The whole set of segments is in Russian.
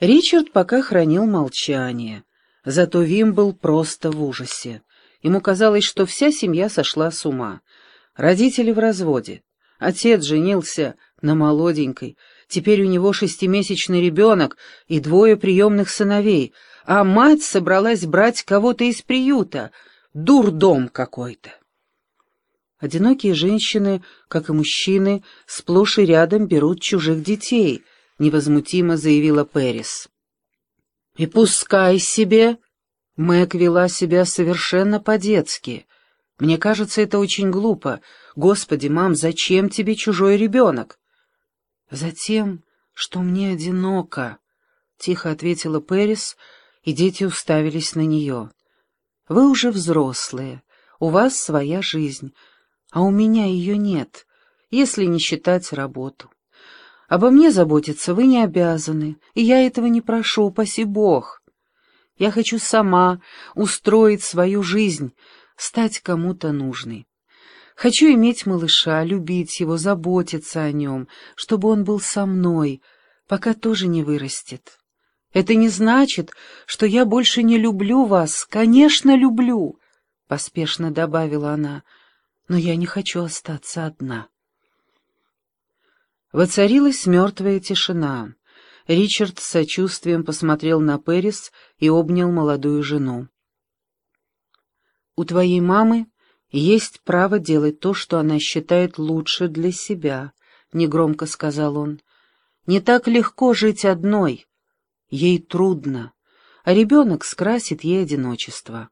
Ричард пока хранил молчание, зато Вим был просто в ужасе. Ему казалось, что вся семья сошла с ума. Родители в разводе. Отец женился на молоденькой. Теперь у него шестимесячный ребенок и двое приемных сыновей, а мать собралась брать кого-то из приюта. Дурдом какой-то. Одинокие женщины, как и мужчины, сплошь и рядом берут чужих детей, невозмутимо заявила Пэрис. И пускай себе. Мэг вела себя совершенно по-детски. Мне кажется, это очень глупо. Господи, мам, зачем тебе чужой ребенок? Затем, что мне одиноко, — тихо ответила Пэрис, и дети уставились на нее. Вы уже взрослые, у вас своя жизнь, а у меня ее нет, если не считать работу. Обо мне заботиться вы не обязаны, и я этого не прошу, упаси Бог. Я хочу сама устроить свою жизнь, стать кому-то нужной. Хочу иметь малыша, любить его, заботиться о нем, чтобы он был со мной, пока тоже не вырастет. Это не значит, что я больше не люблю вас. Конечно, люблю, — поспешно добавила она, — но я не хочу остаться одна. Воцарилась мертвая тишина. Ричард с сочувствием посмотрел на Пэрис и обнял молодую жену. «У твоей мамы есть право делать то, что она считает лучше для себя», — негромко сказал он. «Не так легко жить одной. Ей трудно, а ребенок скрасит ей одиночество».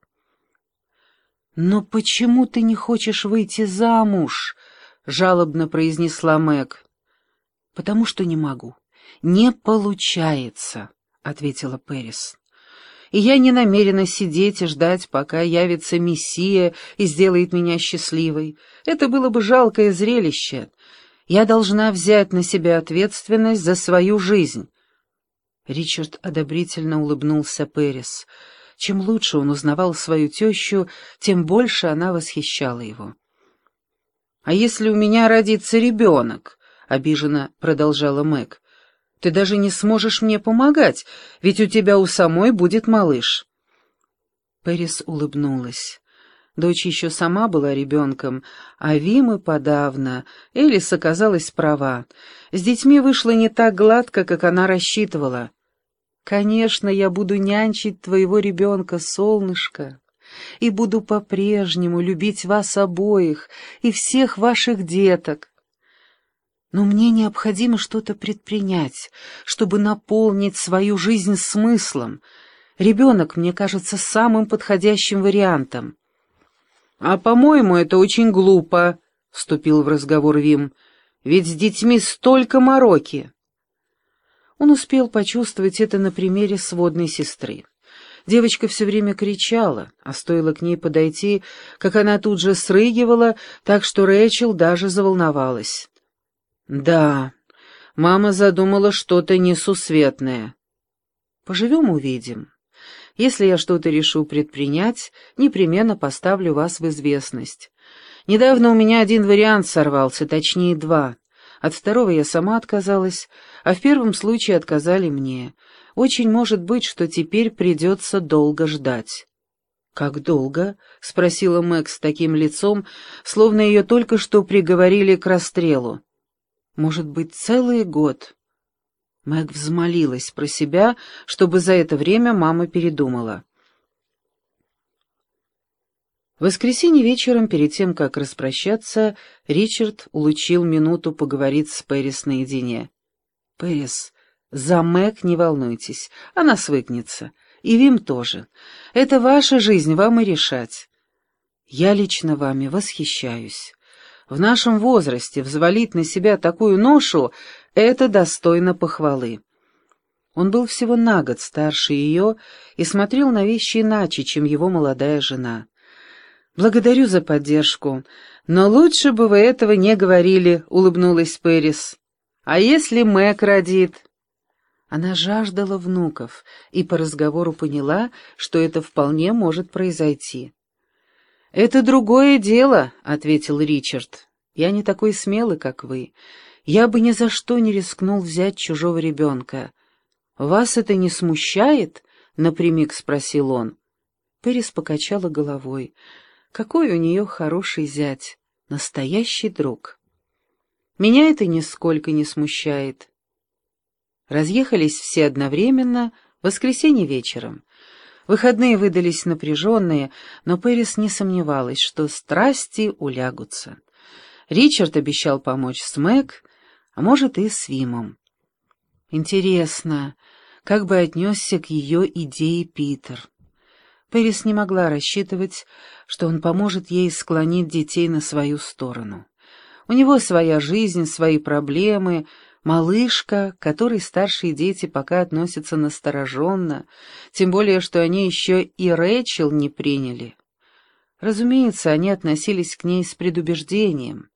«Но почему ты не хочешь выйти замуж?» — жалобно произнесла Мэг. «Потому что не могу. Не получается», — ответила Пэрис и я не намерена сидеть и ждать, пока явится Мессия и сделает меня счастливой. Это было бы жалкое зрелище. Я должна взять на себя ответственность за свою жизнь. Ричард одобрительно улыбнулся Перес. Чем лучше он узнавал свою тещу, тем больше она восхищала его. «А если у меня родится ребенок?» — обиженно продолжала Мэг. Ты даже не сможешь мне помогать, ведь у тебя у самой будет малыш». Пэрис улыбнулась. Дочь еще сама была ребенком, а Вима подавно. Элис оказалась права. С детьми вышло не так гладко, как она рассчитывала. «Конечно, я буду нянчить твоего ребенка, солнышко, и буду по-прежнему любить вас обоих и всех ваших деток. Но мне необходимо что-то предпринять, чтобы наполнить свою жизнь смыслом. Ребенок, мне кажется, самым подходящим вариантом. «А, по-моему, это очень глупо», — вступил в разговор Вим. «Ведь с детьми столько мороки». Он успел почувствовать это на примере сводной сестры. Девочка все время кричала, а стоило к ней подойти, как она тут же срыгивала, так что Рэчел даже заволновалась. Да, мама задумала что-то несусветное. Поживем — увидим. Если я что-то решу предпринять, непременно поставлю вас в известность. Недавно у меня один вариант сорвался, точнее два. От второго я сама отказалась, а в первом случае отказали мне. Очень может быть, что теперь придется долго ждать. «Как долго?» — спросила Мэг с таким лицом, словно ее только что приговорили к расстрелу. Может быть, целый год. Мэг взмолилась про себя, чтобы за это время мама передумала. В воскресенье вечером, перед тем, как распрощаться, Ричард улучил минуту поговорить с Пэрис наедине. «Пэрис, за Мэг не волнуйтесь, она свыкнется. И Вим тоже. Это ваша жизнь, вам и решать. Я лично вами восхищаюсь. В нашем возрасте взвалить на себя такую ношу — это достойно похвалы. Он был всего на год старше ее и смотрел на вещи иначе, чем его молодая жена. «Благодарю за поддержку, но лучше бы вы этого не говорили», — улыбнулась Пэрис. «А если Мэг родит?» Она жаждала внуков и по разговору поняла, что это вполне может произойти. «Это другое дело», — ответил Ричард. «Я не такой смелый, как вы. Я бы ни за что не рискнул взять чужого ребенка. «Вас это не смущает?» — напрямик спросил он. Пэрис покачала головой. «Какой у нее хороший зять, настоящий друг». «Меня это нисколько не смущает». Разъехались все одновременно, в воскресенье вечером. Выходные выдались напряженные, но Пэрис не сомневалась, что страсти улягутся. Ричард обещал помочь с Мэг, а может и с Вимом. Интересно, как бы отнесся к ее идее Питер. Пэрис не могла рассчитывать, что он поможет ей склонить детей на свою сторону. У него своя жизнь, свои проблемы, малышка, которой старшие дети пока относятся настороженно, тем более, что они еще и Рэчел не приняли. Разумеется, они относились к ней с предубеждением.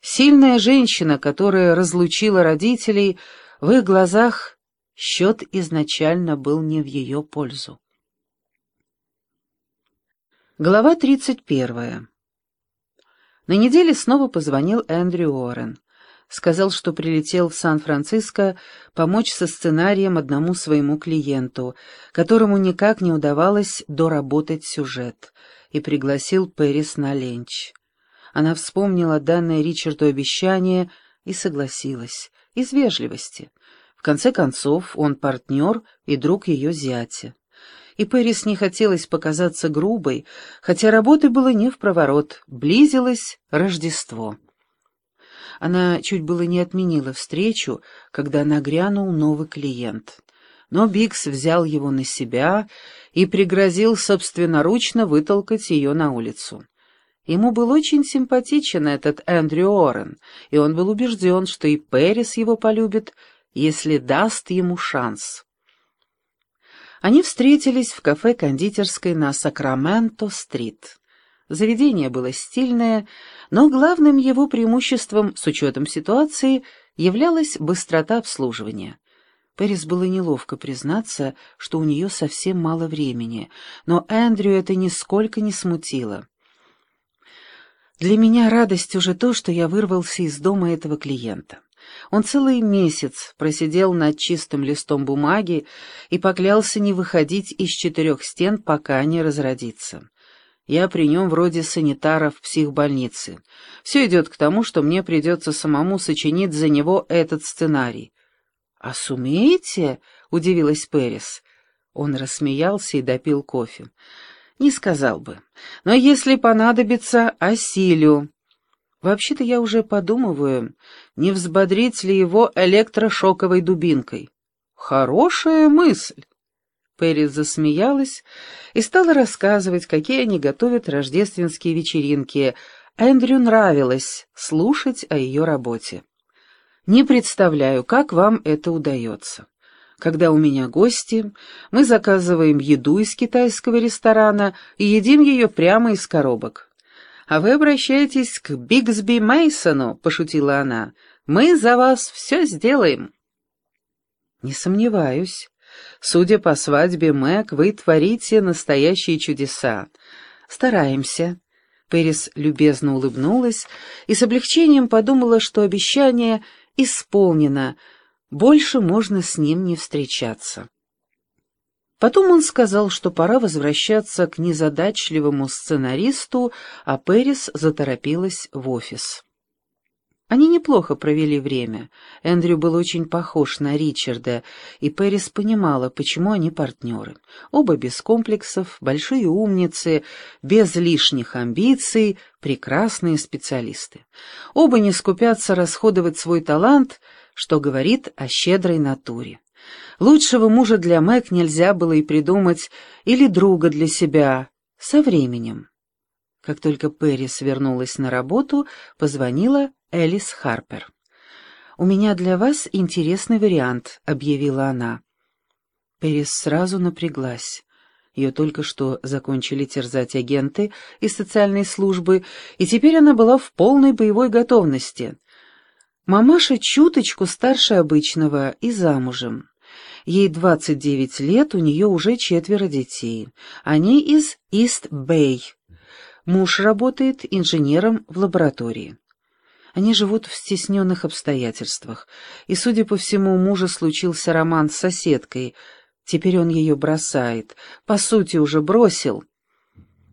Сильная женщина, которая разлучила родителей, в их глазах счет изначально был не в ее пользу. Глава тридцать первая. На неделе снова позвонил Эндрю Уоррен. Сказал, что прилетел в Сан-Франциско помочь со сценарием одному своему клиенту, которому никак не удавалось доработать сюжет, и пригласил Пэрис на ленч. Она вспомнила данное Ричарду обещание и согласилась, из вежливости. В конце концов, он партнер и друг ее зятя. И Пэрис не хотелось показаться грубой, хотя работы было не в проворот, близилось Рождество. Она чуть было не отменила встречу, когда нагрянул новый клиент. Но Бикс взял его на себя и пригрозил собственноручно вытолкать ее на улицу. Ему был очень симпатичен этот Эндрю Орен, и он был убежден, что и Пэрис его полюбит, если даст ему шанс. Они встретились в кафе-кондитерской на Сакраменто-стрит. Заведение было стильное, но главным его преимуществом, с учетом ситуации, являлась быстрота обслуживания. Пэрис было неловко признаться, что у нее совсем мало времени, но Эндрю это нисколько не смутило. Для меня радость уже то, что я вырвался из дома этого клиента. Он целый месяц просидел над чистым листом бумаги и поклялся не выходить из четырех стен, пока не разродится. Я при нем вроде санитара в психбольнице. Все идет к тому, что мне придется самому сочинить за него этот сценарий. «А сумеете?» — удивилась Перес. Он рассмеялся и допил кофе. Не сказал бы. Но если понадобится, осилю. Вообще-то я уже подумываю, не взбодрить ли его электрошоковой дубинкой. Хорошая мысль. Пэрис засмеялась и стала рассказывать, какие они готовят рождественские вечеринки. Эндрю нравилось слушать о ее работе. «Не представляю, как вам это удается. Когда у меня гости, мы заказываем еду из китайского ресторана и едим ее прямо из коробок. «А вы обращаетесь к Бигсби Мейсону», — пошутила она. «Мы за вас все сделаем». «Не сомневаюсь. Судя по свадьбе Мэг, вы творите настоящие чудеса. Стараемся». Пэрис любезно улыбнулась и с облегчением подумала, что обещание исполнено — больше можно с ним не встречаться. Потом он сказал, что пора возвращаться к незадачливому сценаристу, а Пэрис заторопилась в офис. Они неплохо провели время. Эндрю был очень похож на Ричарда, и Пэрис понимала, почему они партнеры. Оба без комплексов, большие умницы, без лишних амбиций, прекрасные специалисты. Оба не скупятся расходовать свой талант — что говорит о щедрой натуре. Лучшего мужа для Мэг нельзя было и придумать, или друга для себя, со временем. Как только Перри свернулась на работу, позвонила Элис Харпер. «У меня для вас интересный вариант», — объявила она. Перри сразу напряглась. Ее только что закончили терзать агенты из социальной службы, и теперь она была в полной боевой готовности. Мамаша чуточку старше обычного и замужем. Ей 29 лет, у нее уже четверо детей. Они из Ист-Бэй. Муж работает инженером в лаборатории. Они живут в стесненных обстоятельствах, и, судя по всему, у мужа случился роман с соседкой. Теперь он ее бросает, по сути, уже бросил.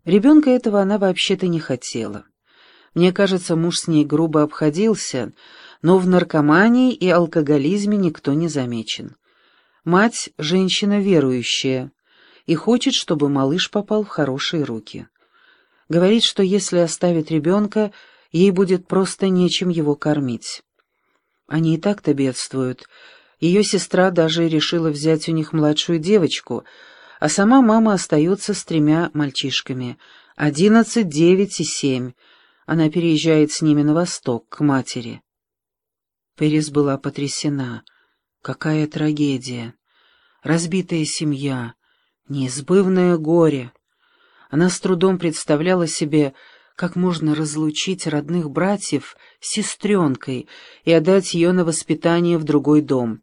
Ребенка этого она вообще-то не хотела. Мне кажется, муж с ней грубо обходился, но в наркомании и алкоголизме никто не замечен. Мать — женщина верующая и хочет, чтобы малыш попал в хорошие руки. Говорит, что если оставит ребенка, ей будет просто нечем его кормить. Они и так-то бедствуют. Ее сестра даже решила взять у них младшую девочку, а сама мама остается с тремя мальчишками — одиннадцать, девять и семь. Она переезжает с ними на восток, к матери. Перес была потрясена. Какая трагедия! Разбитая семья, неизбывное горе. Она с трудом представляла себе, как можно разлучить родных братьев с сестренкой и отдать ее на воспитание в другой дом.